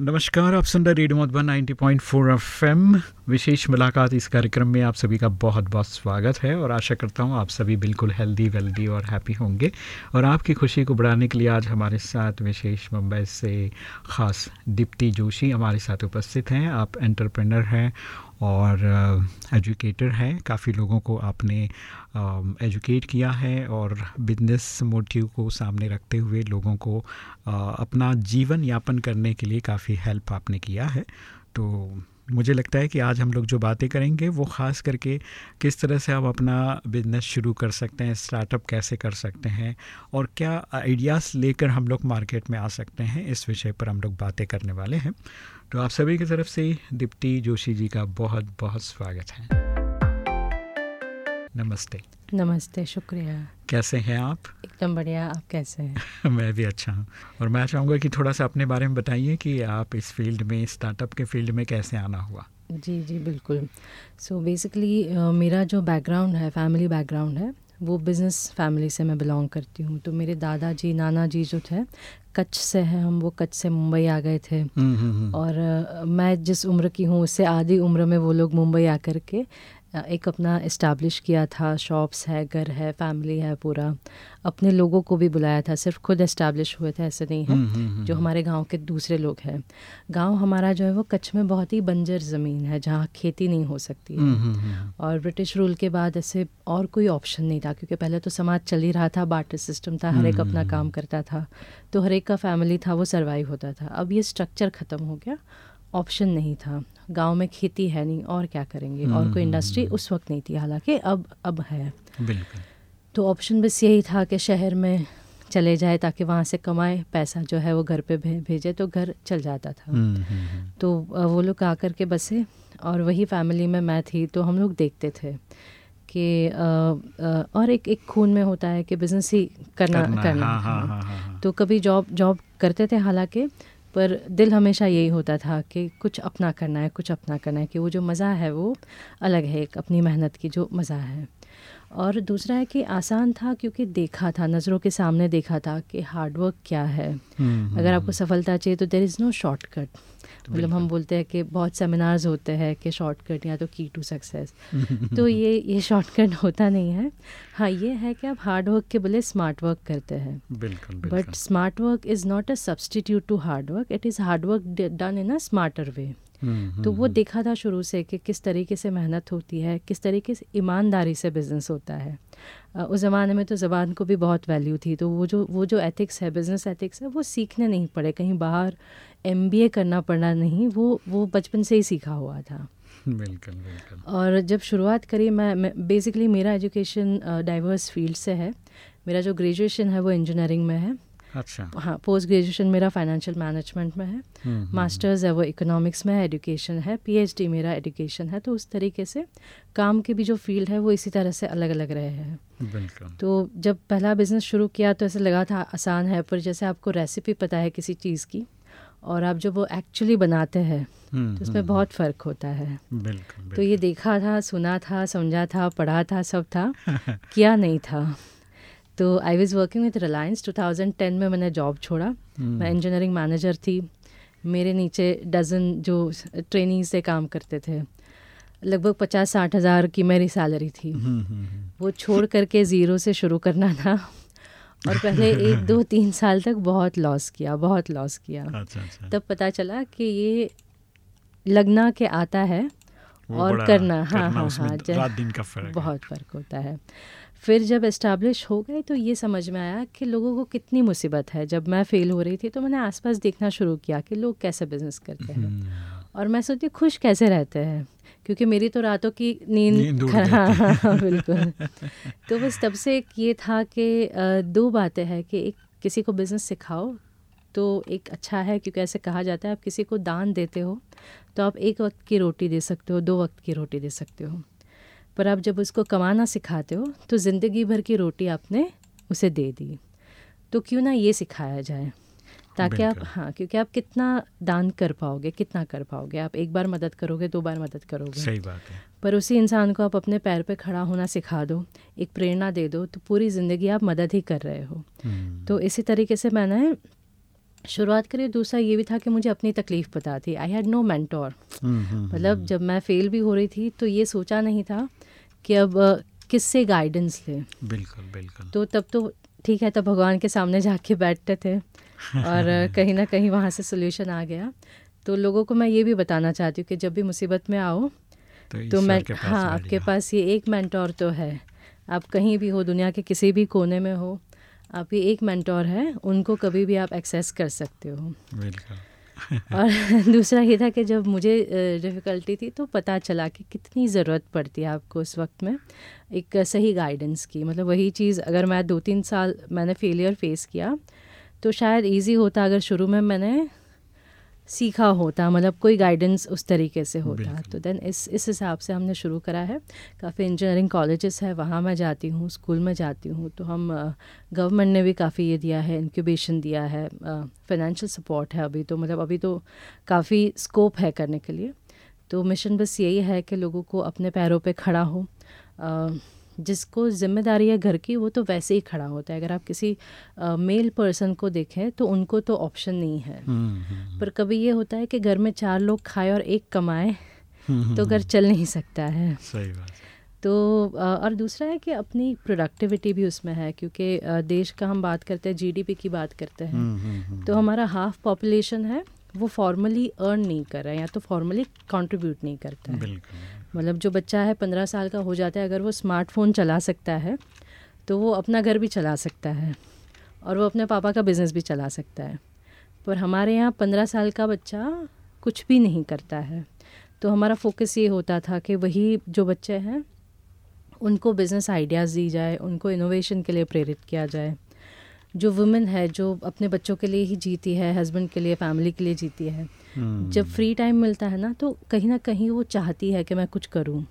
नमस्कार, आप सुन रहे रेडियो मधुबन 90.4 पॉइंट विशेष मुलाकात इस कार्यक्रम में आप सभी का बहुत बहुत स्वागत है और आशा करता हूँ आप सभी बिल्कुल हेल्दी वेल्दी और हैप्पी होंगे। और आपकी खुशी को बढ़ाने के लिए आज हमारे साथ विशेष मुंबई से ख़ास दीप्ति जोशी हमारे साथ उपस्थित हैं। आप एंटरप्रेनर हैं और एजुकेटर हैं। काफ़ी लोगों को आपने एजुकेट किया है और बिज़नेस मोटिव को सामने रखते हुए लोगों को अपना जीवन यापन करने के लिए काफ़ी हेल्प आपने किया है। तो मुझे लगता है कि आज हम लोग जो बातें करेंगे वो ख़ास करके किस तरह से आप अपना बिज़नेस शुरू कर सकते हैं स्टार्टअप कैसे कर सकते हैं और क्या आइडियाज़ लेकर हम लोग मार्केट में आ सकते हैं, इस विषय पर हम लोग बातें करने वाले हैं। तो आप सभी की तरफ़ से दीप्ति जोशी जी का बहुत बहुत स्वागत है। नमस्ते। नमस्ते शुक्रिया। कैसे हैं आप? एकदम बढ़िया आप कैसे हैं? मैं भी अच्छा हूँ। और मैं चाहूँगा कि थोड़ा सा अपने बारे में बताइए कि आप इस फ़ील्ड में स्टार्टअप के फ़ील्ड में कैसे आना हुआ? जी जी बिल्कुल। सो so बेसिकली uh, मेरा जो बैकग्राउंड है फैमिली बैकग्राउंड है वो बिज़नेस फैमिली से मैं बिलोंग करती हूँ तो मेरे दादाजी नाना जी जो थे कच्छ से हैं हम वो कच्छ से मुंबई आ गए थे हम्म, हम्म, हम्म। और मैं जिस उम्र की हूँ उससे आधी उम्र में वो लोग मुंबई आकर के एक अपना इस्टेब्लिश किया था शॉप्स है घर है फैमिली है पूरा। अपने लोगों को भी बुलाया था सिर्फ़ खुद इस्टेब्लिश हुए थे ऐसे नहीं है। हम्म, हम्म, हम्म, जो हमारे गाँव के दूसरे लोग हैं। गाँव हमारा जो है वो कच्छ में बहुत ही बंजर ज़मीन है जहाँ खेती नहीं हो सकती है। और ब्रिटिश रूल के बाद ऐसे और कोई ऑप्शन नहीं था क्योंकि पहले तो समाज चल ही रहा था बाटर सिस्टम था हर एक अपना काम करता था। तो हर एक का फैमिली था वो सर्वाइव होता था। अब ये स्ट्रक्चर ख़त्म हो गया ऑप्शन नहीं था। गाँव में खेती है नहीं और क्या करेंगे? और कोई इंडस्ट्री हम्म। उस वक्त नहीं थी हालाँकि अब अब है। बिल्कुल। तो ऑप्शन बस यही था कि शहर में चले जाए ताकि वहाँ से कमाए पैसा जो है वो घर पे भेजे तो घर चल जाता था। हम्म, हम्म, तो वो लोग आकर के बसे और वही फैमिली में मैं थी तो हम लोग देखते थे कि और एक एक खून में होता है कि बिज़नेस ही करना करना, करना हाँ, हाँ, हाँ, हाँ, हाँ. तो कभी जॉब जॉब करते थे हालाँकि पर दिल हमेशा यही होता था कि कुछ अपना करना है कुछ अपना करना है कि वो जो मज़ा है वो अलग है एक अपनी मेहनत की जो मज़ा है। और दूसरा है कि आसान था क्योंकि देखा था नज़रों के सामने देखा था कि हार्डवर्क क्या है। हम्म, अगर आपको हम्म। सफलता चाहिए तो देर इज़ नो शॉर्टकट मतलब हम बोलते हैं कि बहुत सेमिनार्स होते हैं कि शॉर्टकट या तो की टू सक्सेस तो ये ये शॉर्टकट होता नहीं है। हाँ ये है कि आप हार्ड वर्क के बोले स्मार्ट वर्क करते हैं। But smart work is not a substitute to hard work it is hard work done in a smarter way तो वो देखा था शुरू से कि किस तरीके से मेहनत होती है किस तरीके से ईमानदारी से बिज़नेस होता है। उस ज़माने में तो ज़बान को भी बहुत वैल्यू थी तो वो जो वो जो एथिक्स है बिज़नेस एथिक्स है वो सीखने नहीं पड़े। कहीं बाहर एमबीए करना पड़ना नहीं वो वो बचपन से ही सीखा हुआ था। बिल्कुल बिल्कुल। और जब शुरुआत करी मैं, मैं बेसिकली मेरा एजुकेशन डाइवर्स फ़ील्ड से है। मेरा जो ग्रेजुएशन है वो इंजीनियरिंग में है। अच्छा। हाँ पोस्ट ग्रेजुएशन मेरा फाइनेंशियल मैनेजमेंट में है। मास्टर्स हम्म, हम्म, हम्म। है वो इकोनॉमिक्स में है एजुकेशन है पीएचडी मेरा एजुकेशन है तो उस तरीके से काम के भी जो फ़ील्ड है वो इसी तरह से अलग अलग रहे हैं। तो जब पहला बिज़नेस शुरू किया तो ऐसे लगा था आसान है पर जैसे आपको रेसिपी पता है किसी चीज़ की और आप जब वो एक्चुअली बनाते हैं तो उसमें बहुत फ़र्क होता है। बिल्कुल, बिल्कुल। तो ये देखा था सुना था समझा था पढ़ा था सब था किया नहीं था। तो I was working with Reliance 2010 में मैंने जॉब छोड़ा। Hmm. मैं इंजीनियरिंग मैनेजर थी। मेरे नीचे डज़न जो ट्रेनिंग से काम करते थे। लगभग पचास साठ हज़ार की मेरी सैलरी थी। Hmm, hmm, वो छोड़ करके ज़ीरो से शुरू करना था। और पहले एक दो तीन साल तक बहुत लॉस किया बहुत लॉस किया। अच्छा, अच्छा। तब पता चला कि ये लगना के आता है और करना। हाँ हाँ हाँ रात दिन का फ़र्क बहुत फ़र्क होता है। फिर जब इस्टेब्लिश हो गए तो ये समझ में आया कि लोगों को कितनी मुसीबत है। जब मैं फ़ेल हो रही थी तो मैंने आसपास देखना शुरू किया कि लोग कैसे बिज़नेस करते हैं। हम्म। और मैं सोचती खुश कैसे रहते हैं? क्योंकि मेरी तो रातों की नींद हाँ। बिल्कुल। तो बस तब से एक ये था कि दो बातें हैं कि एक किसी को बिज़नेस सिखाओ तो एक अच्छा है क्योंकि ऐसे कहा जाता है आप किसी को दान देते हो तो आप एक वक्त की रोटी दे सकते हो दो वक्त की रोटी दे सकते हो। पर आप जब उसको कमाना सिखाते हो तो ज़िंदगी भर की रोटी आपने उसे दे दी। तो क्यों ना ये सिखाया जाए? ताकि आप हाँ क्योंकि आप कितना दान कर पाओगे कितना कर पाओगे। आप एक बार मदद करोगे दो बार मदद करोगे। सही बात है। पर उसी इंसान को आप अपने पैर पे खड़ा होना सिखा दो एक प्रेरणा दे दो तो पूरी ज़िंदगी आप मदद ही कर रहे हो। हम्म। तो इसी तरीके से मैंने शुरुआत करी दूसरा ये भी था कि मुझे अपनी तकलीफ़ पता थी। आई हैड नो मैंटोर मतलब जब मैं फेल भी हो रही थी तो ये सोचा नहीं था कि अब किससे गाइडेंस ले? बिल्कुल बिल्कुल। तो तब तो ठीक है तब भगवान के सामने जाके बैठते थे और कहीं ना कहीं वहाँ से सोल्यूशन आ गया। तो लोगों को मैं ये भी बताना चाहती हूँ कि जब भी मुसीबत में आओ तो, तो मैं हाँ आपके पास ये एक मेंटोर तो है। आप कहीं भी हो दुनिया के किसी भी कोने में हो आपकी एक मेंटोर है उनको कभी भी आप एक्सेस कर सकते हो। और दूसरा ये था कि जब मुझे डिफ़िकल्टी थी तो पता चला कि कितनी ज़रूरत पड़ती है आपको उस वक्त में एक सही गाइडेंस की। मतलब वही चीज़ अगर मैं दो तीन साल मैंने फेलियर फेस किया तो शायद इजी होता अगर शुरू में मैंने सीखा होता मतलब कोई गाइडेंस उस तरीके से होता। तो देन इस इस हिसाब से हमने शुरू करा है। काफ़ी इंजीनियरिंग कॉलेजेस है वहाँ मैं जाती हूँ स्कूल में जाती हूँ। तो हम गवर्नमेंट ने भी काफ़ी ये दिया है इंक्यूबेशन दिया है फाइनेंशियल सपोर्ट है अभी तो मतलब अभी तो काफ़ी स्कोप है करने के लिए। तो मिशन बस यही है कि लोगों को अपने पैरों पे खड़ा हो जिसको ज़िम्मेदारी है घर की वो तो वैसे ही खड़ा होता है। अगर आप किसी मेल पर्सन को देखें तो उनको तो ऑप्शन नहीं है। हम्म, हम्म, हम्म। पर कभी ये होता है कि घर में चार लोग खाए और एक कमाए तो घर चल नहीं सकता है। सही बात तो और दूसरा है कि अपनी प्रोडक्टिविटी भी उसमें है क्योंकि देश का हम बात करते हैं जीडीपी की बात करते हैं। तो हमारा हाफ़ पॉपुलेशन है वो फॉर्मली अर्न नहीं कर रहा है या तो फॉर्मली कंट्रीब्यूट नहीं करता है। मतलब जो बच्चा है पंद्रह साल का हो जाता है, अगर वो स्मार्टफ़ोन चला सकता है तो वो अपना घर भी चला सकता है और वो अपने पापा का बिज़नेस भी चला सकता है। पर हमारे यहाँ पंद्रह साल का बच्चा कुछ भी नहीं करता है। तो हमारा फोकस ये होता था कि वही जो बच्चे हैं, उनको बिज़नेस आइडियाज़ दी जाए, उनको इनोवेशन के लिए प्रेरित किया जाए। जो वुमेन है जो अपने बच्चों के लिए ही जीती है हस्बैंड के लिए फैमिली के लिए जीती है। hmm. जब फ्री टाइम मिलता है ना तो कहीं ना कहीं वो चाहती है कि मैं कुछ करूँ।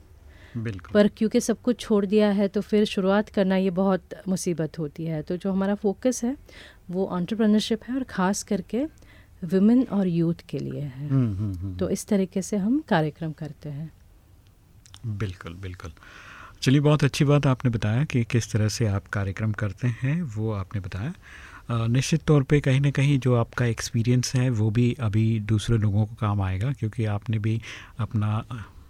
पर क्योंकि सब कुछ छोड़ दिया है तो फिर शुरुआत करना ये बहुत मुसीबत होती है। तो जो हमारा फोकस है वो ऑन्टरप्रनरशिप है और ख़ास करके वुमेन और यूथ के लिए है। hmm, hmm, तो इस तरीके से हम कार्यक्रम करते हैं। बिल्कुल बिल्कुल। चलिए, बहुत अच्छी बात आपने बताया कि किस तरह से आप कार्यक्रम करते हैं, वो आपने बताया। निश्चित तौर पे कहीं ना कहीं जो आपका एक्सपीरियंस है, वो भी अभी दूसरे लोगों को काम आएगा, क्योंकि आपने भी अपना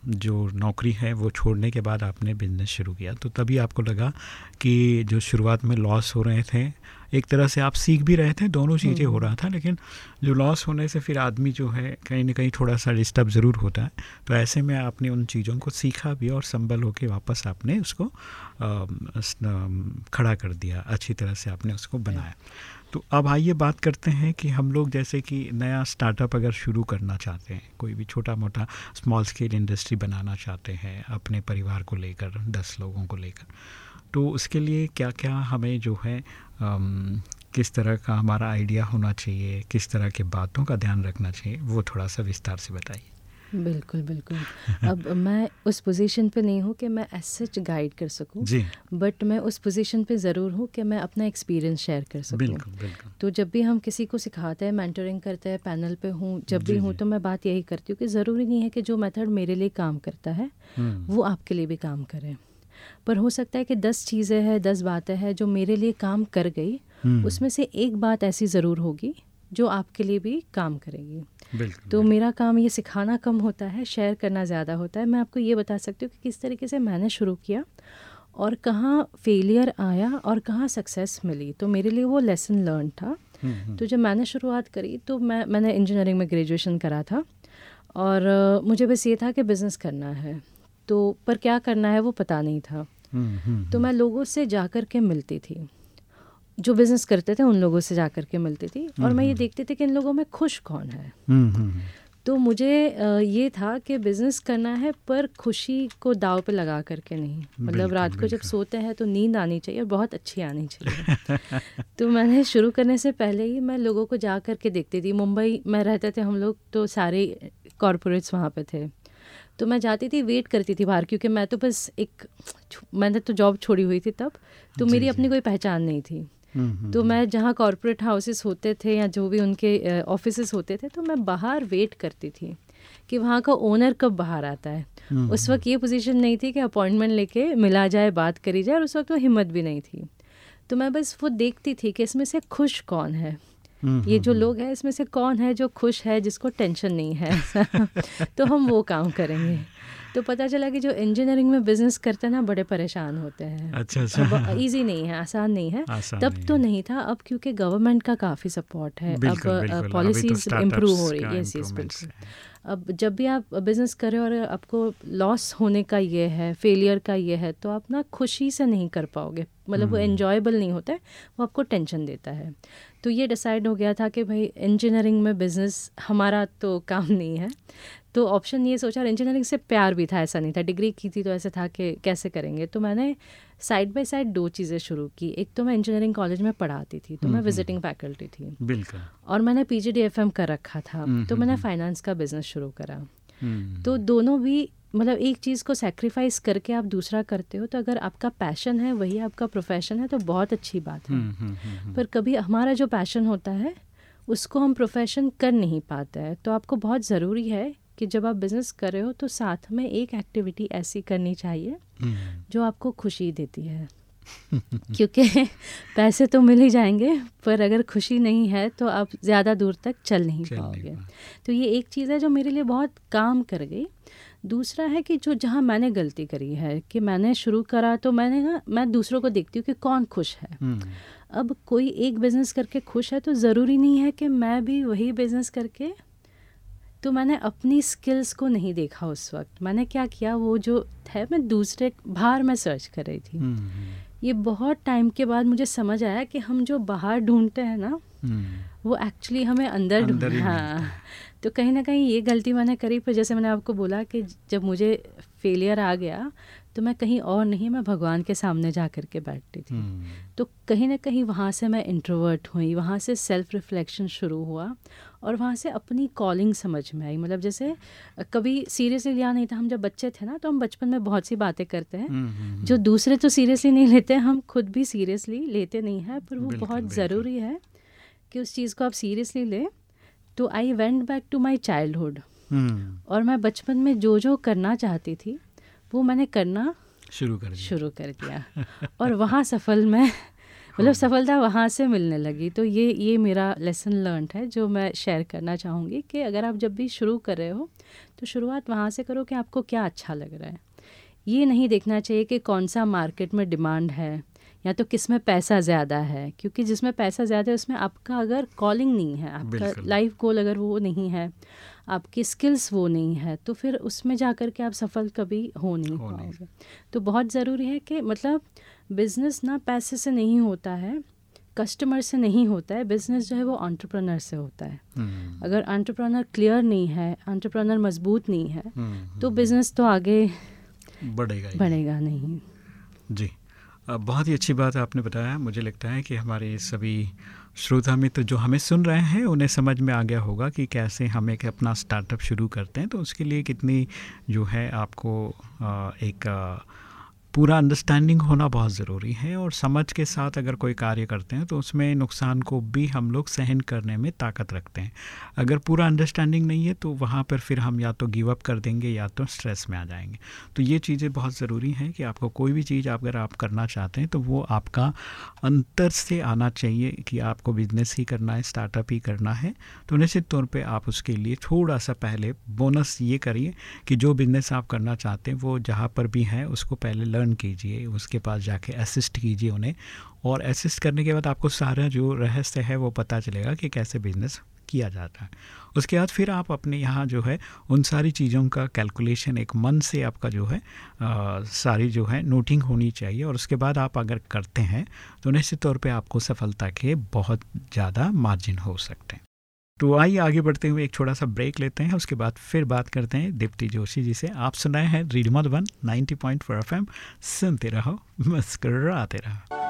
जो नौकरी है, वो छोड़ने के बाद आपने बिज़नेस शुरू किया। तो तभी आपको लगा कि जो शुरुआत में लॉस हो रहे थे एक तरह से आप सीख भी रहे थे दोनों चीज़ें हो रहा था लेकिन जो लॉस होने से फिर आदमी जो है कहीं ना कहीं थोड़ा सा डिस्टर्ब ज़रूर होता है। तो ऐसे में आपने उन चीज़ों को सीखा भी और संभल होकर वापस आपने उसको खड़ा कर दिया अच्छी तरह से आपने उसको बनाया। तो अब आइए बात करते हैं कि हम लोग जैसे कि नया स्टार्टअप अगर शुरू करना चाहते हैं कोई भी छोटा मोटा स्मॉल स्केल इंडस्ट्री बनाना चाहते हैं अपने परिवार को लेकर दस लोगों को लेकर। तो उसके लिए क्या क्या हमें जो है आम, किस तरह का हमारा आइडिया होना चाहिए किस तरह के बातों का ध्यान रखना चाहिए वो थोड़ा सा विस्तार से बताइए। बिल्कुल बिल्कुल। अब मैं उस पोजीशन पे नहीं हूँ कि मैं एज सच गाइड कर सकूँ बट मैं उस पोजीशन पे ज़रूर हूँ कि मैं अपना एक्सपीरियंस शेयर कर सकूँ। बिल्कुल, बिल्कुल। तो जब भी हम किसी को सिखाते हैं मेंटरिंग करते हैं पैनल पे हूँ जब भी हूँ तो मैं बात यही करती हूँ कि ज़रूरी नहीं है कि जो मेथड मेरे लिए काम करता है हम्म। वो आपके लिए भी काम करे। पर हो सकता है कि दस चीज़ें हैं दस बातें हैं जो मेरे लिए काम कर गई। हम्म। उसमें से एक बात ऐसी ज़रूर होगी जो आपके लिए भी काम करेगी। तो मेरा काम ये सिखाना कम होता है शेयर करना ज़्यादा होता है। मैं आपको ये बता सकती हूँ कि किस तरीके से मैंने शुरू किया और कहाँ फेलियर आया और कहाँ सक्सेस मिली। तो मेरे लिए वो लेसन लर्न था। हम्म, हम्म। तो जब मैंने शुरुआत करी तो मैं मैंने इंजीनियरिंग में ग्रेजुएशन करा था और मुझे बस ये था कि बिज़नेस करना है। तो पर क्या करना है वो पता नहीं था। हम्म, तो मैं लोगों से जा कर के मिलती थी। जो बिज़नेस करते थे उन लोगों से जा कर के मिलती थी और मैं ये हम्म। देखती थी कि इन लोगों में खुश कौन है। हम्म, हम्म, तो मुझे ये था कि बिज़नेस करना है पर खुशी को दाव पे लगा करके नहीं। मतलब रात को जब सोते हैं तो नींद आनी चाहिए और बहुत अच्छी आनी चाहिए। तो मैंने शुरू करने से पहले ही मैं लोगों को जा कर के देखती थी। मुंबई में रहते थे हम लोग तो सारे कॉरपोरेट्स वहाँ पे थे। तो मैं जाती थी वेट करती थी बाहर क्योंकि मैं तो बस एक मैंने तो जॉब छोड़ी हुई थी तब तो जी, मेरी जी. अपनी कोई पहचान नहीं थी। तो मैं जहाँ कॉरपोरेट हाउसेस होते थे या जो भी उनके ऑफ़िस होते थे तो मैं बाहर वेट करती थी कि वहाँ का ओनर कब बाहर आता है। उस वक्त ये पोजीशन नहीं थी कि अपॉइंटमेंट लेके मिला जाए बात करी जाए और उस वक्त वो हिम्मत भी नहीं थी। तो मैं बस वो देखती थी कि इसमें से खुश कौन है? हम्म, ये जो हम्म, लोग हैं इसमें से कौन है जो खुश है जिसको टेंशन नहीं है? तो हम वो काम करेंगे। तो पता चला कि जो इंजीनियरिंग में बिज़नेस करते हैं ना बड़े परेशान होते हैं। अच्छा अच्छा। इजी नहीं है आसान नहीं है। आसान तब नहीं तो नहीं था अब क्योंकि गवर्नमेंट का काफ़ी सपोर्ट है। अब पॉलिसीज़ इम्प्रूव हो रही है यस बिल्कुल अब जब भी आप बिज़नेस करें और आपको लॉस होने का ये है फेलियर का ये है तो आप ना खुशी से नहीं कर पाओगे। मतलब वो इन्जॉयबल हम्म। नहीं होता है वो आपको टेंशन देता है। तो ये डिसाइड हो गया था कि भाई इंजीनियरिंग में बिज़नेस हमारा तो काम नहीं है। तो ऑप्शन ये सोचा और इंजीनियरिंग से प्यार भी था ऐसा नहीं था। डिग्री की थी तो ऐसा था कि कैसे करेंगे? तो मैंने साइड बाय साइड दो चीज़ें शुरू की। एक तो मैं इंजीनियरिंग कॉलेज में पढ़ाती थी तो मैं विजिटिंग हम्म, फैकल्टी थी। बिल्कुल। और मैंने पी जी कर रखा था हम्म, तो मैंने फाइनेंस हम्म, का बिज़नेस शुरू करा। तो दोनों भी मतलब एक चीज़ को सेक्रीफाइस करके आप दूसरा करते हो तो अगर आपका पैशन है वही आपका प्रोफेशन है तो बहुत अच्छी बात है। पर कभी हमारा जो पैशन होता है उसको हम प्रोफेशन कर नहीं पाते हैं। तो आपको बहुत ज़रूरी है कि जब आप बिज़नेस कर रहे हो तो साथ में एक एक्टिविटी ऐसी करनी चाहिए हम्म। जो आपको खुशी देती है। क्योंकि पैसे तो मिल ही जाएँगे पर अगर खुशी नहीं है तो आप ज़्यादा दूर तक चल नहीं चल पाओगे। तो ये एक चीज़ है जो मेरे लिए बहुत काम कर गई। दूसरा है कि जो जहाँ मैंने गलती करी है कि मैंने शुरू करा तो मैंने ना मैं दूसरों को देखती हूँ कि कौन खुश है। हम्म। अब कोई एक बिज़नेस करके खुश है तो ज़रूरी नहीं है कि मैं भी वही बिज़नेस करके तो मैंने अपनी स्किल्स को नहीं देखा उस वक्त मैंने क्या किया वो जो है मैं दूसरे बाहर में सर्च कर रही थी हम्म, हम्म। ये बहुत टाइम के बाद मुझे समझ आया कि हम जो बाहर ढूंढते हैं ना हम्म। वो एक्चुअली हमें अंदर, ढूंढ हाँ तो कहीं ना कहीं ये गलती मैंने करी पर जैसे मैंने आपको बोला कि जब मुझे फेलियर आ गया तो मैं कहीं और नहीं मैं भगवान के सामने जा कर के बैठती थी। तो कहीं ना कहीं वहाँ से मैं इंट्रोवर्ट हुई वहाँ से सेल्फ रिफ्लेक्शन शुरू हुआ और वहाँ से अपनी कॉलिंग समझ में आई। मतलब जैसे कभी सीरियसली लिया नहीं था हम जब बच्चे थे ना तो हम बचपन में बहुत सी बातें करते हैं। हम्म, हम्म, जो दूसरे तो सीरियसली नहीं लेते हम खुद भी सीरियसली लेते नहीं हैं पर वो बहुत ज़रूरी है कि उस चीज़ को आप सीरियसली लें। तो I went back to my childhood और मैं बचपन में जो जो करना चाहती थी वो मैंने करना शुरू कर शुरू कर दिया। और वहाँ सफल मैं मतलब सफलता वहाँ से मिलने लगी। तो ये ये मेरा लेसन लर्न है जो मैं शेयर करना चाहूँगी कि अगर आप जब भी शुरू कर रहे हो तो शुरुआत वहाँ से करो कि आपको क्या अच्छा लग रहा है। ये नहीं देखना चाहिए कि कौन सा मार्केट में डिमांड है या तो किसमें पैसा ज़्यादा है क्योंकि जिसमें पैसा ज़्यादा है उसमें आपका अगर कॉलिंग नहीं है आपका लाइफ गोल अगर वो नहीं है आपकी स्किल्स वो नहीं है तो फिर उसमें जा कर के आप सफल कभी हो नहीं हो पाओगे। तो बहुत ज़रूरी है कि मतलब बिज़नेस ना पैसे से नहीं होता है कस्टमर से नहीं होता है बिज़नेस जो है वो ऑन्टरप्रनर से होता है। हम्म। अगर ऑन्टरप्रनर क्लियर नहीं है ऑन्टरप्रनर मज़बूत नहीं है हम्म, तो बिज़नेस तो आगे बढ़ेगा बढ़ेगा नहीं। जी बहुत ही अच्छी बात आपने बताया। मुझे लगता है कि हमारे सभी श्रोता मित्र जो हमें सुन रहे हैं, उन्हें समझ में आ गया होगा कि कैसे हम एक अपना स्टार्टअप शुरू करते हैं। तो उसके लिए कितनी जो है आपको एक पूरा अंडरस्टैंडिंग होना बहुत ज़रूरी है और समझ के साथ अगर कोई कार्य करते हैं तो उसमें नुकसान को भी हम लोग सहन करने में ताकत रखते हैं। अगर पूरा अंडरस्टैंडिंग नहीं है तो वहाँ पर फिर हम या तो गिव अप कर देंगे या तो स्ट्रेस में आ जाएँगे। तो ये चीज़ें बहुत ज़रूरी हैं कि आपको कोई भी चीज़ अगर आप करना चाहते हैं तो वो आपका अंतर से आना चाहिए कि आपको बिज़नेस ही करना है स्टार्टअप ही करना है। तो निश्चित तौर पर आप उसके लिए थोड़ा सा पहले बोनस ये करिए कि जो बिज़नेस आप करना चाहते हैं वो जहाँ पर भी है उसको पहले लर्न लर्न कीजिए उसके पास जाके असिस्ट कीजिए उन्हें और असिस्ट करने के बाद आपको सारा जो रहस्य है वो पता चलेगा कि कैसे बिज़नेस किया जाता है। उसके बाद फिर आप अपने यहाँ जो है उन सारी चीज़ों का कैलकुलेशन एक मन से आपका जो है आ, सारी जो है नोटिंग होनी चाहिए और उसके बाद आप अगर करते हैं तो निश्चित तौर पे आपको सफलता के बहुत ज़्यादा मार्जिन हो सकते हैं। तो आइए आगे बढ़ते हुए एक छोटा सा ब्रेक लेते हैं, उसके बाद फिर बात करते हैं दीप्ति जोशी जी से। आप सुनाए हैं read one ninety point four F सुनते रहो, मुस्कराते रहो।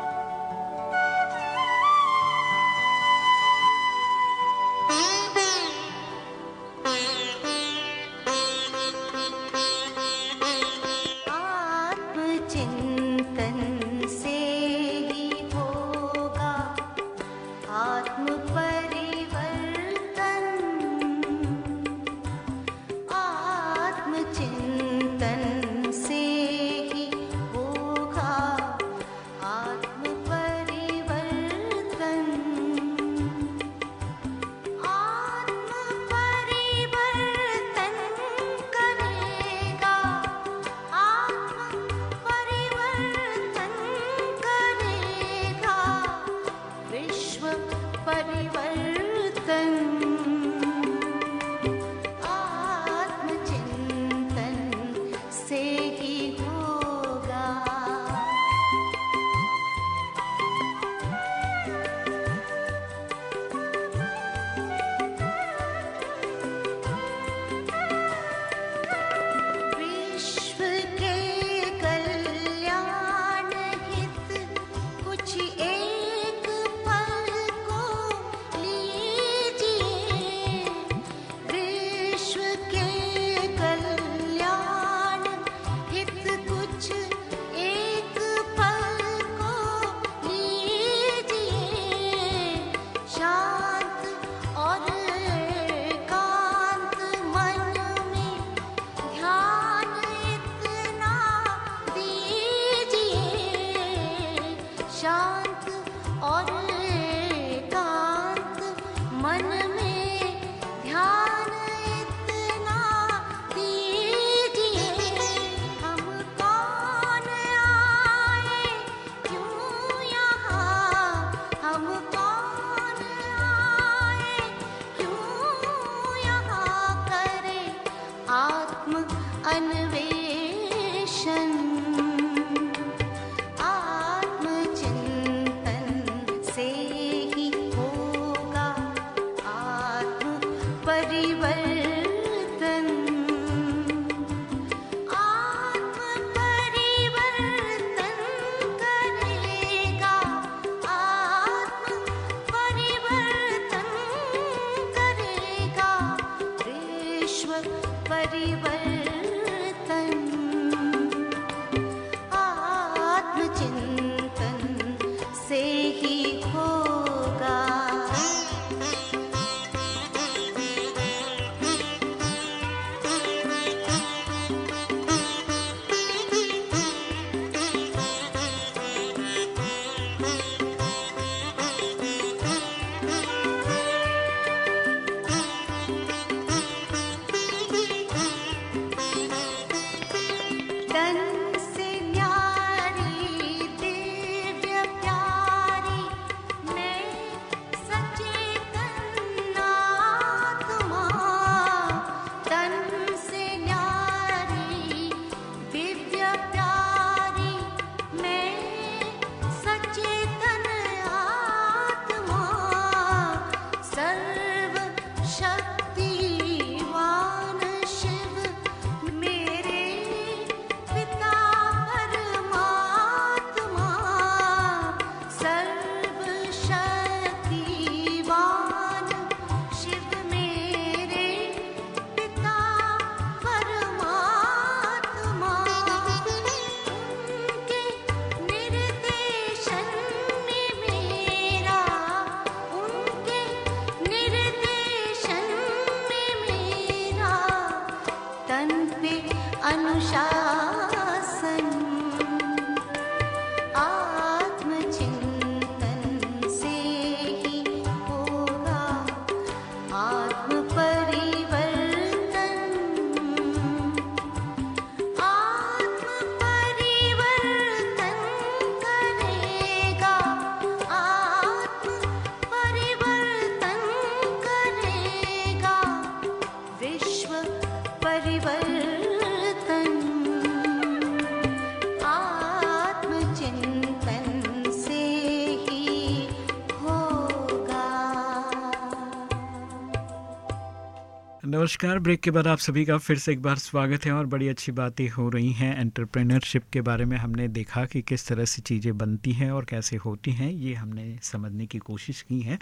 नमस्कार, ब्रेक के बाद आप सभी का फिर से एक बार स्वागत है और बड़ी अच्छी बातें हो रही हैं। एंटरप्रेन्योरशिप के बारे में हमने देखा कि किस तरह से चीज़ें बनती हैं और कैसे होती हैं, ये हमने समझने की कोशिश की है।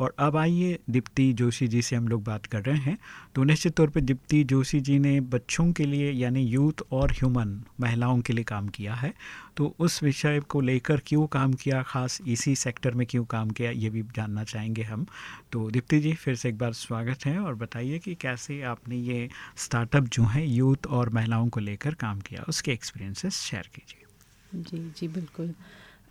और अब आइए दीप्ति जोशी जी से हम लोग बात कर रहे हैं। तो निश्चित तौर पर दीप्ति जोशी जी ने बच्चों के लिए, यानी यूथ और ह्यूमन, महिलाओं के लिए काम किया है। तो उस विषय को लेकर क्यों काम किया खास इसी सेक्टर में क्यों काम किया ये भी जानना चाहेंगे हम। तो दीप्ति जी फिर से एक बार स्वागत है और बताइए कि कैसे आपने ये स्टार्टअप जो है यूथ और महिलाओं को लेकर काम किया उसके एक्सपीरियंसेस शेयर कीजिए। जी जी बिल्कुल।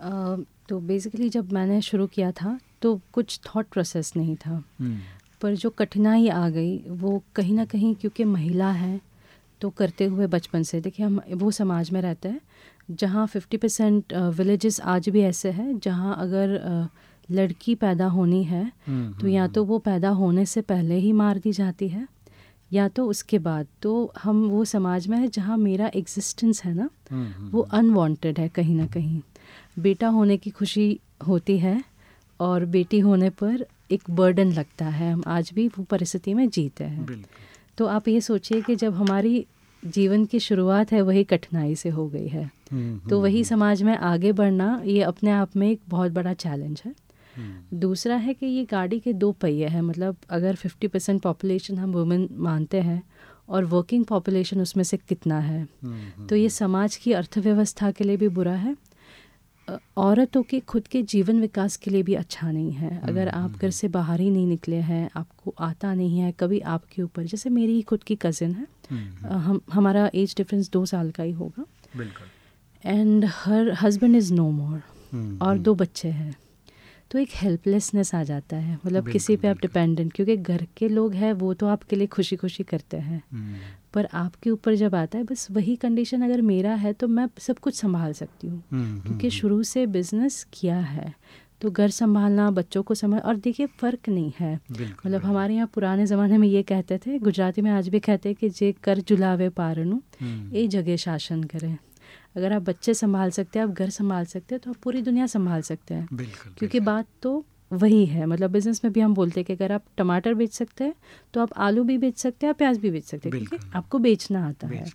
आ, तो बेसिकली जब मैंने शुरू किया था तो कुछ थॉट प्रोसेस नहीं था। हम्म। पर जो कठिनाई आ गई वो कहीं ना कहीं क्योंकि महिला है तो करते हुए बचपन से देखिए हम वो समाज में रहते हैं जहाँ फिफ्टी परसेंट विलेजेस आज भी ऐसे हैं जहाँ अगर लड़की पैदा होनी है हम्म, तो या हम्म, तो हम्म। वो पैदा होने से पहले ही मार दी जाती है या तो उसके बाद। तो हम वो समाज में है जहाँ मेरा एग्जिस्टेंस है ना वो अनवांटेड है कहीं ना कहीं। बेटा होने की खुशी होती है और बेटी होने पर एक बर्डन लगता है। हम आज भी वो परिस्थिति में जीते हैं। तो आप ये सोचिए कि जब हमारी जीवन की शुरुआत है वही कठिनाई से हो गई है। तो हम्म, वही हम्म। समाज में आगे बढ़ना ये अपने आप में एक बहुत बड़ा चैलेंज है। दूसरा है कि ये गाड़ी के दो पहिए हैं मतलब अगर 50 परसेंट पॉपुलेशन हम वुमेन मानते हैं और वर्किंग पॉपुलेशन उसमें से कितना है तो ये समाज की अर्थव्यवस्था के लिए भी बुरा है औरतों के खुद के जीवन विकास के लिए भी अच्छा नहीं है। अगर आप घर से बाहर ही नहीं निकले हैं आपको आता नहीं है कभी आपके ऊपर जैसे मेरी ही खुद की कज़िन है हम हमारा एज डिफरेंस दो साल का ही होगा। And her husband is no more और दो बच्चे हैं। तो एक हेल्पलेसनेस आ जाता है। मतलब किसी पे आप डिपेंडेंट क्योंकि घर के लोग हैं वो तो आपके लिए खुशी खुशी करते हैं। हम्म। पर आपके ऊपर जब आता है बस वही कंडीशन अगर मेरा है तो मैं सब कुछ संभाल सकती हूँ। हम्म, क्योंकि शुरू से बिज़नेस किया है तो घर संभालना बच्चों को संभाल और देखिए फ़र्क नहीं है। मतलब हमारे यहाँ पुराने ज़माने में ये कहते थे गुजराती में आज भी कहते हैं कि जे कर जुलावे पारणु ये जगह शासन करें। अगर आप बच्चे संभाल सकते हैं आप घर संभाल सकते हैं तो आप पूरी दुनिया संभाल सकते हैं। क्योंकि बात तो वही है मतलब बिज़नेस में भी हम बोलते हैं कि अगर आप टमाटर बेच सकते हैं तो आप आलू भी बेच सकते हैं आप प्याज भी बेच सकते हैं क्योंकि आपको बेचना आता है।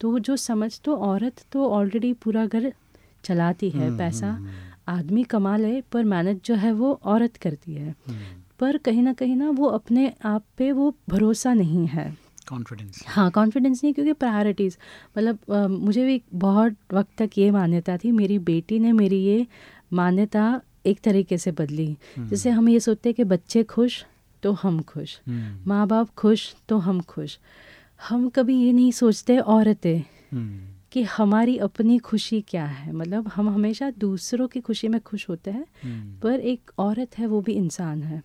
तो जो समझ तो औरत तो ऑलरेडी पूरा घर चलाती है हम्म, पैसा हम्म, हम्म। आदमी कमा ले पर मैनेज जो है वो औरत करती है। पर कहीं ना कहीं ना वो अपने आप पे वो भरोसा नहीं है। कॉन्फिडेंस हाँ कॉन्फिडेंस नहीं क्योंकि प्रायोरिटीज़ मतलब मुझे भी बहुत वक्त तक ये मान्यता थी मेरी बेटी ने मेरी ये मान्यता एक तरीके से बदली। जैसे हम ये सोचते हैं कि बच्चे खुश तो हम खुश। माँ बाप खुश तो हम खुश। हम कभी ये नहीं सोचते औरतें कि हमारी अपनी खुशी क्या है। मतलब हम हमेशा दूसरों की खुशी में खुश होते हैं पर एक औरत है वो भी इंसान है।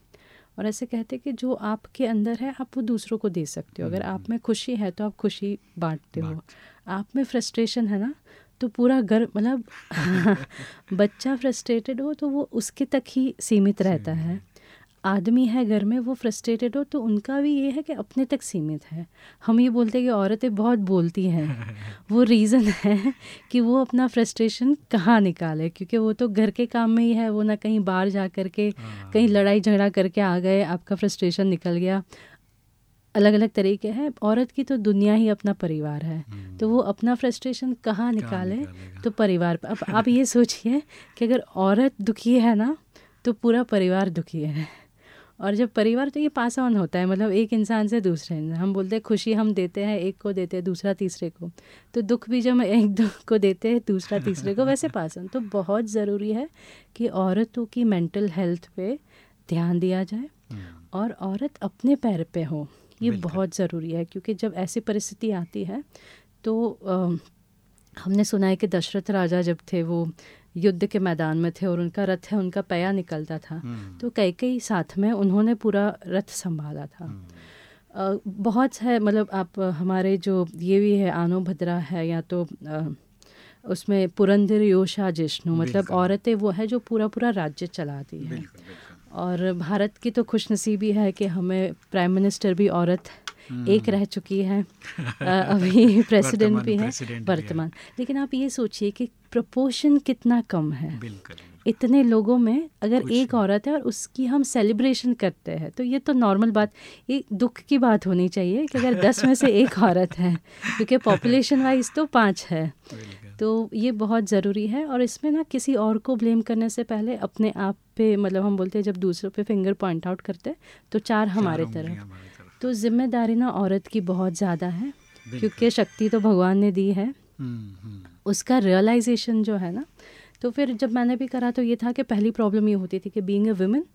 और ऐसे कहते कि जो आपके अंदर है आप वो दूसरों को दे सकते हो। अगर आप हम्म। में खुशी है तो आप खुशी बांटते हो। आप में फ्रस्ट्रेशन है ना तो पूरा घर मतलब बच्चा फ्रस्ट्रेटेड हो तो वो उसके तक ही सीमित रहता है। आदमी है घर में वो फ्रस्ट्रेटेड हो तो उनका भी ये है कि अपने तक सीमित है। हम ये बोलते हैं कि औरतें बहुत बोलती हैं। वो रीज़न है कि वो अपना फ्रस्ट्रेशन कहाँ निकाले क्योंकि वो तो घर के काम में ही है वो ना कहीं बाहर जा कर के कहीं हाँ। लड़ाई झगड़ा करके आ गए आपका फ्रस्ट्रेशन निकल गया। अलग अलग तरीके हैं। औरत की तो दुनिया ही अपना परिवार है। हम्म। तो वो अपना फ्रस्ट्रेशन कहाँ निकाले? तो परिवार पर अब आप ये सोचिए कि अगर औरत दुखी है ना तो पूरा परिवार दुखी है। और जब परिवार तो ये पास ऑन होता है मतलब एक इंसान से दूसरे हम बोलते हैं खुशी हम देते हैं एक को देते हैं दूसरा तीसरे को। तो दुख भी जब एक दो को देते हैं दूसरा तीसरे को वैसे पास ऑन। तो बहुत ज़रूरी है कि औरतों की मेंटल हेल्थ पे ध्यान दिया जाए हम्म। और औरत अपने पैर पे हो ये बहुत ज़रूरी है क्योंकि जब ऐसी परिस्थिति आती है तो आ, हमने सुना है कि दशरथ राजा जब थे वो युद्ध के मैदान में थे और उनका रथ है उनका पया निकलता था हम्म। तो कई कई साथ में उन्होंने पूरा रथ संभाला था हम्म। बहुत है मतलब आप हमारे जो ये भी है आनो भद्रा है या तो आ, उसमें पुरंदर योशा जिष्णु मतलब औरतें वो है जो पूरा पूरा राज्य चलाती है और भारत की तो खुशनसीबी है कि हमें प्राइम मिनिस्टर भी औरत। एक रह चुकी है अभी प्रेसिडेंट भी है वर्तमान। लेकिन आप ये सोचिए कि प्रपोर्शन कितना कम है। इतने लोगों में अगर एक औरत है और उसकी हम सेलिब्रेशन करते हैं तो ये तो नॉर्मल बात ये दुख की बात होनी चाहिए कि अगर दस में से एक औरत है क्योंकि पॉपुलेशन वाइज तो पाँच है। तो ये बहुत ज़रूरी है और इसमें ना किसी और को ब्लेम करने से पहले अपने आप पे मतलब हम बोलते हैं जब दूसरों पे फिंगर पॉइंट आउट करते हैं तो चार हमारे तरफ़ तो ज़िम्मेदारी ना औरत की बहुत ज़्यादा है क्योंकि शक्ति तो भगवान ने दी है। हम्म, हम्म। उसका रियलाइजेशन जो है ना तो फिर जब मैंने भी करा तो ये था कि पहली प्रॉब्लम ये होती थी कि बीइंग अ वुमेन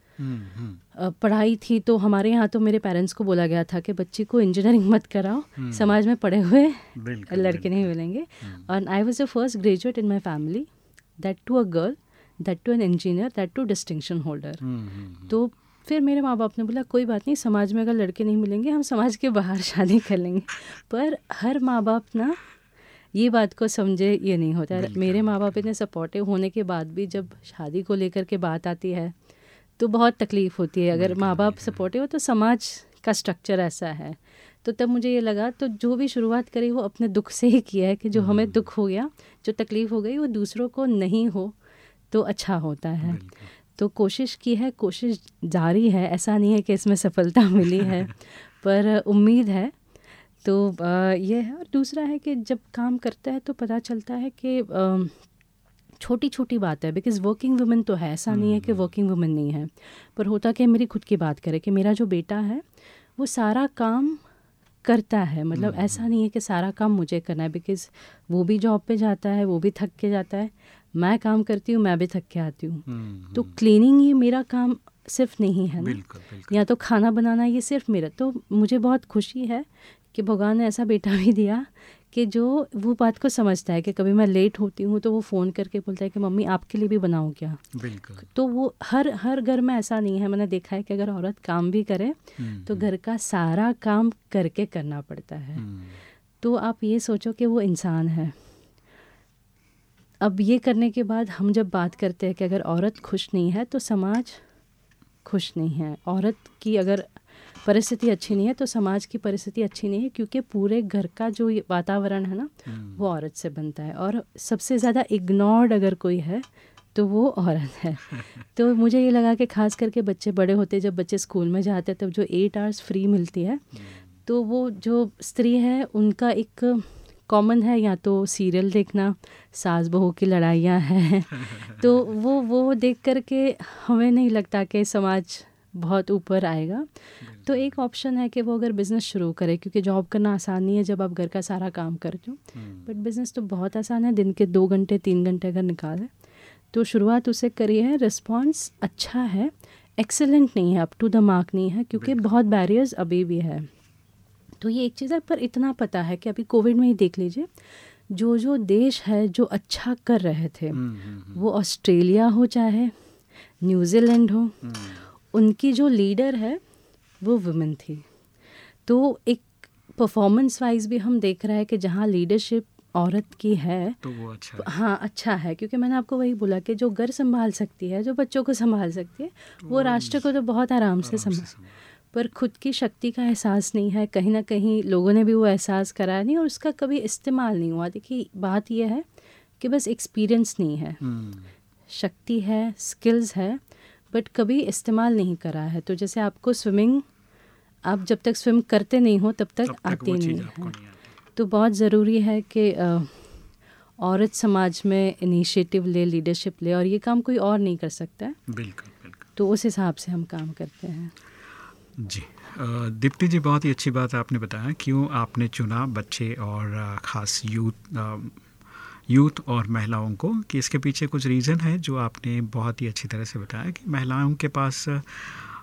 पढ़ाई थी तो हमारे यहाँ तो मेरे पेरेंट्स को बोला गया था कि बच्ची को इंजीनियरिंग मत कराओ हम्म। समाज में पढ़े हुए लड़के नहीं मिलेंगे। और I was a first graduate in my family that too a girl that too an engineer that too distinction holder तो फिर मेरे माँ बाप ने बोला कोई बात नहीं समाज में अगर लड़के नहीं मिलेंगे हम समाज के बाहर शादी कर लेंगे। पर हर माँ बाप ना ये बात को समझे ये नहीं होता मेरे माँ बाप इतने सपोर्टिव होने के बाद भी जब शादी को लेकर के बात आती है तो बहुत तकलीफ़ होती है। अगर माँ बाप सपोर्टिव हो तो समाज का स्ट्रक्चर ऐसा है। तो तब मुझे ये लगा तो जो भी शुरुआत करी वो अपने दुख से ही किया है कि जो हमें हम्म। दुख हो गया जो तकलीफ़ हो गई वो दूसरों को नहीं हो तो अच्छा होता है। तो कोशिश की है कोशिश जारी है। ऐसा नहीं है कि इसमें सफलता मिली है पर उम्मीद है। तो ये है। और दूसरा है कि जब काम करता है तो पता चलता है कि छोटी छोटी बात है बिकॉज़ वर्किंग वुमेन तो है। ऐसा नहीं है कि वर्किंग हम्म। वुमेन नहीं है। पर होता कि मेरी खुद की बात करें कि मेरा जो बेटा है वो सारा काम करता है। मतलब हम्म, ऐसा। नहीं है कि सारा काम मुझे करना है बिकॉज़ वो भी जॉब पे जाता है वो भी थक के जाता है। मैं काम करती हूँ मैं भी थक के आती हूँ। तो क्लीनिंग ये मेरा काम सिर्फ़ नहीं है ना? बिल्कुल, बिल्कुल। या तो खाना बनाना ये सिर्फ़ मेरा तो मुझे बहुत खुशी है कि भगवान ने ऐसा बेटा भी दिया कि जो वो बात को समझता है कि कभी मैं लेट होती हूँ तो वो फ़ोन करके बोलता है कि मम्मी आपके लिए भी बनाऊँ क्या? बिल्कुल। तो वो हर हर घर में ऐसा नहीं है मैंने देखा है कि अगर औरत काम भी करे हम्म, तो हम्म। घर का सारा काम करके करना पड़ता है। हम्म। तो आप ये सोचो कि वो इंसान है। अब ये करने के बाद हम जब बात करते हैं कि अगर औरत खुश नहीं है तो समाज खुश नहीं है औरत की अगर परिस्थिति अच्छी नहीं है तो समाज की परिस्थिति अच्छी नहीं है क्योंकि पूरे घर का जो वातावरण है ना हम्म। वो औरत से बनता है और सबसे ज़्यादा इग्नोर्ड अगर कोई है तो वो औरत है तो मुझे ये लगा कि ख़ास करके बच्चे बड़े होते जब बच्चे स्कूल में जाते हैं तब जो एट आवर्स फ्री मिलती है हम्म। तो वो जो स्त्री है उनका एक कॉमन है या तो सीरियल देखना सास बहू की लड़ाइयाँ हैं। तो वो वो देख कर के हमें नहीं लगता कि समाज बहुत ऊपर आएगा। तो एक ऑप्शन है कि वो अगर बिज़नेस शुरू करे क्योंकि जॉब करना आसान नहीं है जब आप घर का सारा काम करते हो। बट बिज़नेस तो बहुत आसान है दिन के दो घंटे तीन घंटे अगर निकालें तो शुरुआत उसे करी है रिस्पॉन्स अच्छा है एक्सेलेंट नहीं है अप टू द मार्क नहीं है क्योंकि बहुत बैरियर्स अभी भी है। तो ये एक चीज़ है पर इतना पता है कि अभी कोविड में ही देख लीजिए जो जो देश है जो अच्छा कर रहे थे हम्म, हम्म, हम्म। वो ऑस्ट्रेलिया हो चाहे न्यूजीलैंड हो उनकी जो लीडर है वो वुमेन थी तो एक परफॉर्मेंस वाइज भी हम देख रहे हैं कि जहाँ लीडरशिप औरत की है तो वो अच्छा है। हाँ अच्छा है क्योंकि मैंने आपको वही बोला कि जो घर संभाल सकती है जो बच्चों को संभाल सकती है तो वो राष्ट्र को तो बहुत आराम से संभाल पर खुद की शक्ति का एहसास नहीं है कहीं ना कहीं लोगों ने भी वो एहसास कराया नहीं और उसका कभी इस्तेमाल नहीं हुआ। देखिए बात यह है कि बस एक्सपीरियंस नहीं है। हम्म। शक्ति है स्किल्स है बट कभी इस्तेमाल नहीं करा है। तो जैसे आपको स्विमिंग आप जब तक स्विम करते नहीं हो तब तक, तक आती नहीं है। तो बहुत ज़रूरी है कि औरत समाज में इनिशिएटिव ले लीडरशिप ले और ये काम कोई और नहीं कर सकता। है बिल्कुल बिल्कुल। तो उस हिसाब से हम काम करते हैं। जी। दीप्ति जी, बहुत ही अच्छी बात आपने बताया, क्यों आपने चुना बच्चे और ख़ास यूथ यूथ और महिलाओं को, कि इसके पीछे कुछ रीज़न है जो आपने बहुत ही अच्छी तरह से बताया कि महिलाओं के पास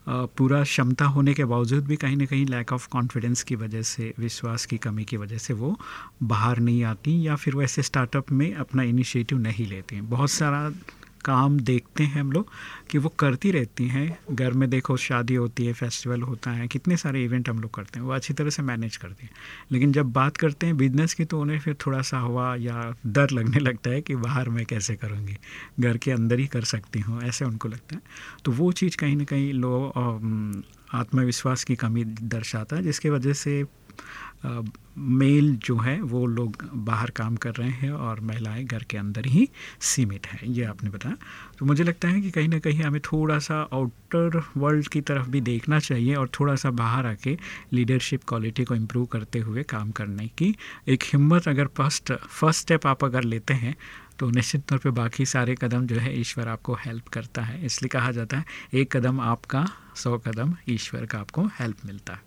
पूरा क्षमता होने के बावजूद भी कहीं ना कहीं लैक ऑफ़ कॉन्फिडेंस की वजह से, विश्वास की कमी की वजह से वो बाहर नहीं आती या फिर वैसे स्टार्टअप में अपना इनिशिएटिव नहीं लेती। बहुत सारा काम देखते हैं हम लोग कि वो करती रहती हैं। घर में देखो, शादी होती है फेस्टिवल होता है, कितने सारे इवेंट हम लोग करते हैं, वो अच्छी तरह से मैनेज करते हैं। लेकिन जब बात करते हैं बिज़नेस की तो उन्हें फिर थोड़ा सा हुआ या डर लगने लगता है कि बाहर मैं कैसे करूँगी? घर के अंदर ही कर सकती हूँ, ऐसे उनको लगता है। तो वो चीज़ कहीं ना कहीं लोग आत्मविश्वास की कमी दर्शाता है, जिसकी वजह से मेल जो है, वो लोग बाहर काम कर रहे हैं और महिलाएँ घर के अंदर ही सीमित हैं, ये आपने बताया। तो मुझे लगता है कि कहीं ना कहीं हमें थोड़ा सा आउटर वर्ल्ड की तरफ़ भी देखना चाहिए और थोड़ा सा बाहर आके लीडरशिप क्वालिटी को इम्प्रूव करते हुए काम करने की एक हिम्मत अगर फ़र्स्ट फ़र्स्ट स्टेप आप अगर लेते हैं तो निश्चित तौर पे बाकी सारे कदम जो है ईश्वर आपको हेल्प करता है। इसलिए कहा जाता है, एक कदम आपका, सौ कदम ईश्वर का आपको हेल्प मिलता है।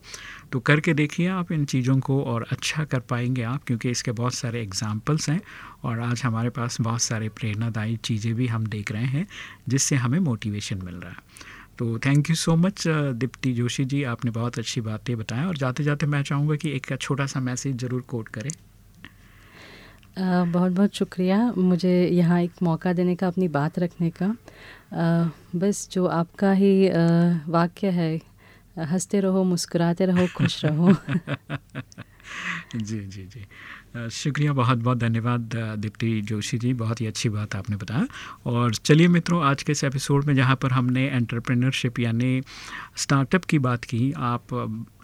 तो करके देखिए आप इन चीज़ों को और अच्छा कर पाएँगे आप, क्योंकि इसके बहुत सारे एग्जाम्पल्स हैं और आज हमारे पास बहुत सारे प्रेरणादायी चीज़ें भी हम देख रहे हैं, जिससे हमें मोटिवेशन मिल रहा है। तो thank you so much Deepti Joshi ji, आपने बहुत अच्छी बातें बताएँ और जाते जाते मैं चाहूँगा कि एक छोटा सा मैसेज ज़रूर कोट करें। बहुत बहुत शुक्रिया मुझे यहाँ एक मौका देने का अपनी बात रखने का। आ, बस जो आपका ही वाक्य है हँसते रहो मुस्कुराते रहो खुश रहो। जी जी जी। शुक्रिया बहुत बहुत धन्यवाद दीप्ति जोशी जी बहुत ही अच्छी बात आपने बताया। और चलिए मित्रों आज के इस एपिसोड में जहाँ पर हमने एंटरप्रेन्योरशिप यानी स्टार्टअप की बात की आप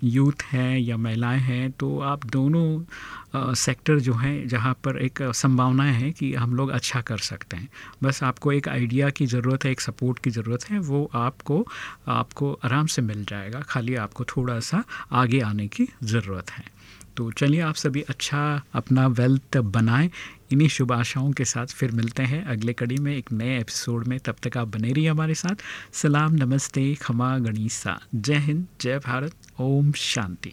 यूथ हैं या महिलाएँ हैं तो आप दोनों आ, सेक्टर जो हैं जहाँ पर एक संभावनाएँ हैं कि हम लोग अच्छा कर सकते हैं। बस आपको एक आइडिया की ज़रूरत है एक सपोर्ट की ज़रूरत है वो आपको आपको आराम से मिल जाएगा। खाली आपको थोड़ा सा आगे आने की ज़रूरत है। तो चलिए आप सभी अच्छा अपना वेल्थ बनाएँ। इन्हीं शुभ आशाओं के साथ फिर मिलते हैं अगले कड़ी में एक नए एपिसोड में। तब तक आप बने रहिए हमारे साथ। सलाम, नमस्ते, खमा, गणिसा। जय हिंद, जय भारत, ओम शांति।